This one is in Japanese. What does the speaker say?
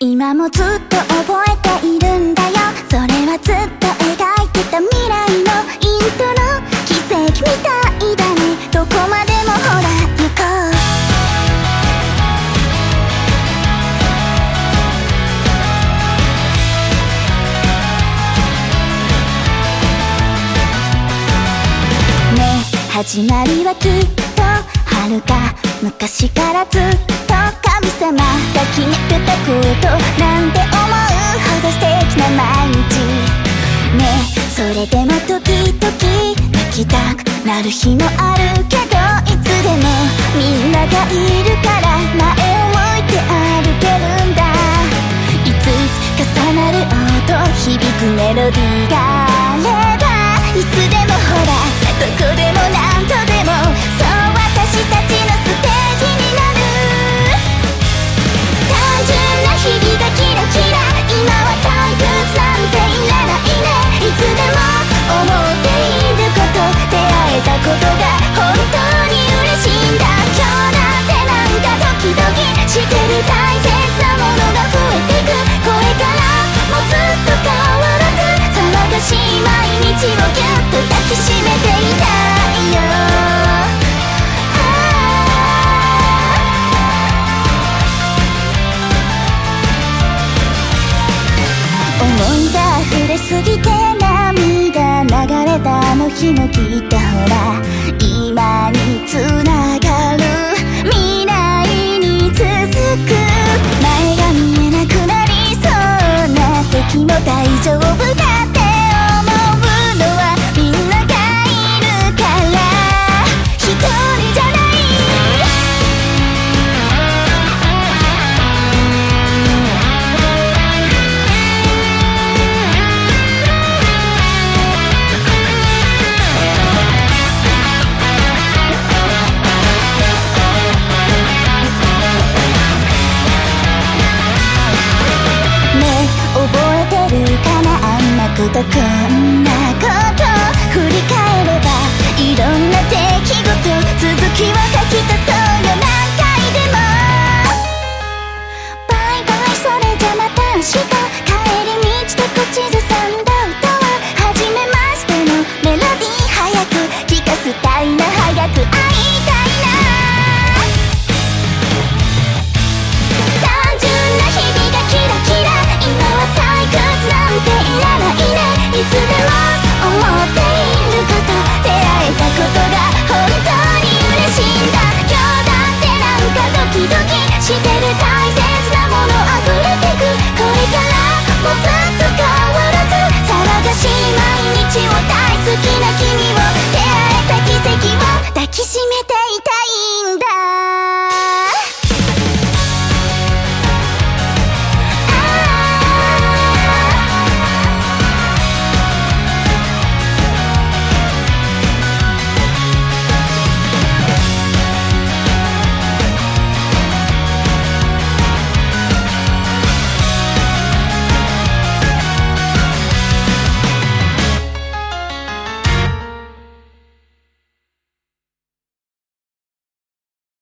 今もずっと覚えているんだよ。それはずっと描いてた未来のイントロ奇跡みたいだね。どこまでもほら行こう。ね始まりはきっと。遥か昔からずっと神様。が決めてことなんて思うほど素敵な毎日ねそれでも時々泣きたくなる日もあるけどいつでもみんながいるから前を向いて歩けるんだいついつ重なる音響くメロディー過ぎて涙流れたあの日もきっとほらなあ